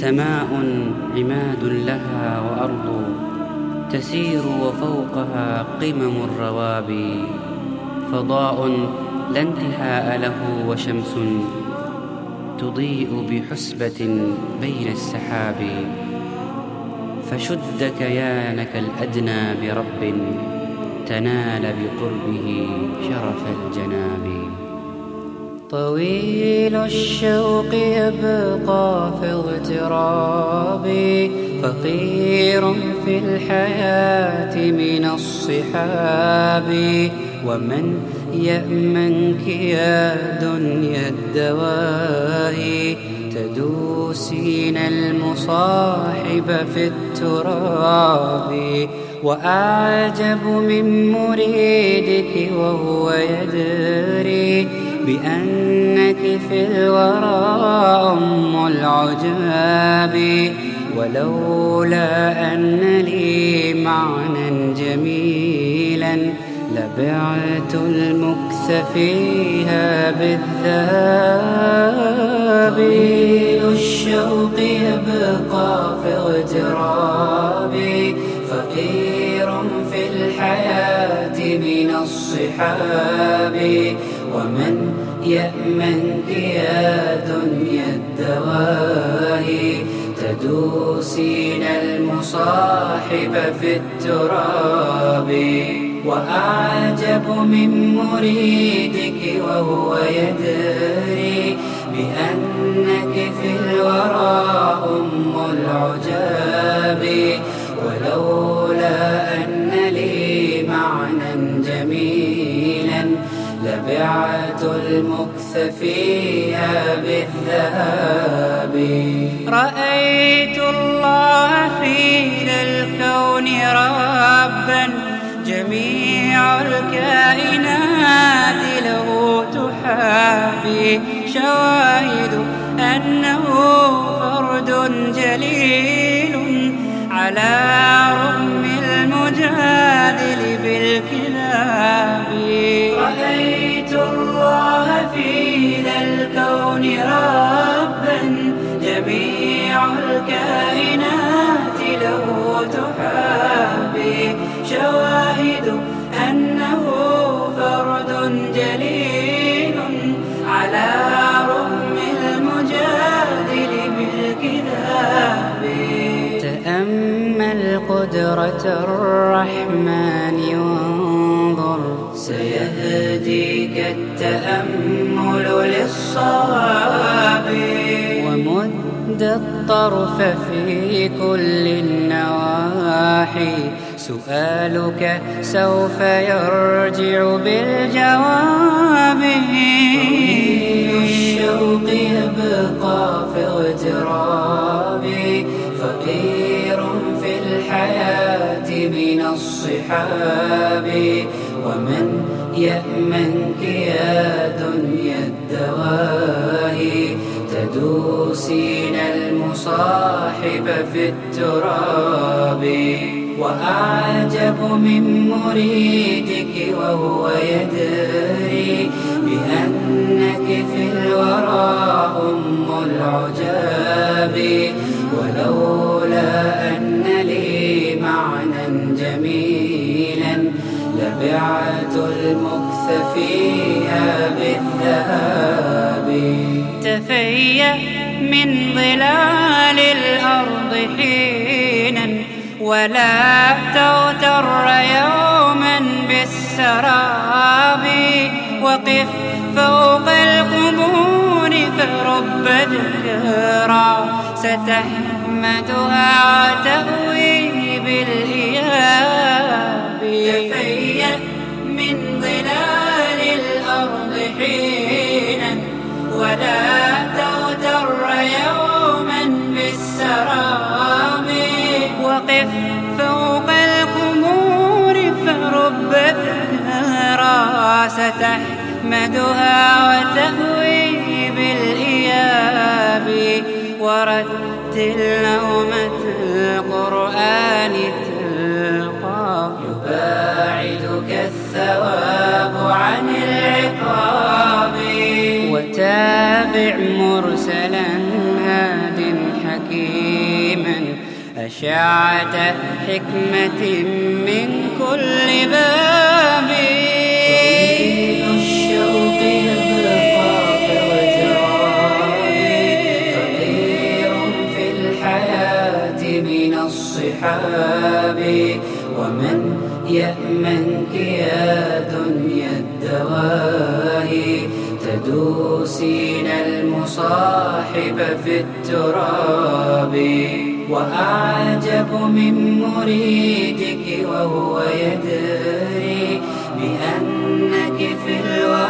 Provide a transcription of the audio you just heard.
سماء عماد لها وأرض تسير وفوقها قمم الروابي فضاء لا انتهاء له وشمس تضيء بحسبة بين السحاب فشد كيانك الأدنى برب تنال بقربه شرف الجناب. طويل الشوق يبقى في اغترابي فقير في الحياة من الصحاب. ومن يأمنك يا دنيا الدواهي تدوسين المصاحب في التراب. وأعجب من مريدك وهو يدري. بأنك في الورى أم العجاب ولولا أن لي معنى جميلا لبعت المكث فيها بالذهاب. الشوق يبقى في اغترابي فقير في الحياة من الصحاب. ومن يأمنك يا دنيا الدواهي تدوسين المصاحب في التراب وأعجب من مريدك وهو يدري بأنك في الورى أم العجاب ولولا أن لبعت المكث فيها بالذهاب. رأيت الله في الكون ربا جميع الكائنات له تحابي. شواهد أنه فرد جليل على رأيت الله في ذا الكون ربا جميع الكائنات له تحابي. شواهد أنه فرد جليل على رغم المجادل بالكذاب تأمل قدرة الرحمن وانظر سيهديك التأمل للصواب. ومد الطرف في كل النواحي. سؤالك سوف يرجع بالجواب. الشوق يبقى في اغترابي. فقير في الحياة. من الصحاب ومن يأمنك يا دنيا الدواهي تدوسين المصاحب في التراب. وأعجب من مريدك وهو يدري بأنك في الورى. فيها بالذهاب. تفيأ من ظلال الأرض حينا ولا تغتر يوما بالسراب. وقف فوق القبور فرب ذكرى ستحمدها وتأوي بالإياب. تفيأ ولا تغتر يوما بالسراب وقف فوق القبور فرب ذكرى ستحمدها وتهوي بالإياب. ورتل نومة القرآن أشعة حكمة من كل باب. الشوق في الحياة من الصحاب. ومن يأمنك يا دنيا الدواهي تدوسين المصاحب في التراب. وأعجب من مريدك وهو يدري بأنك في الوعي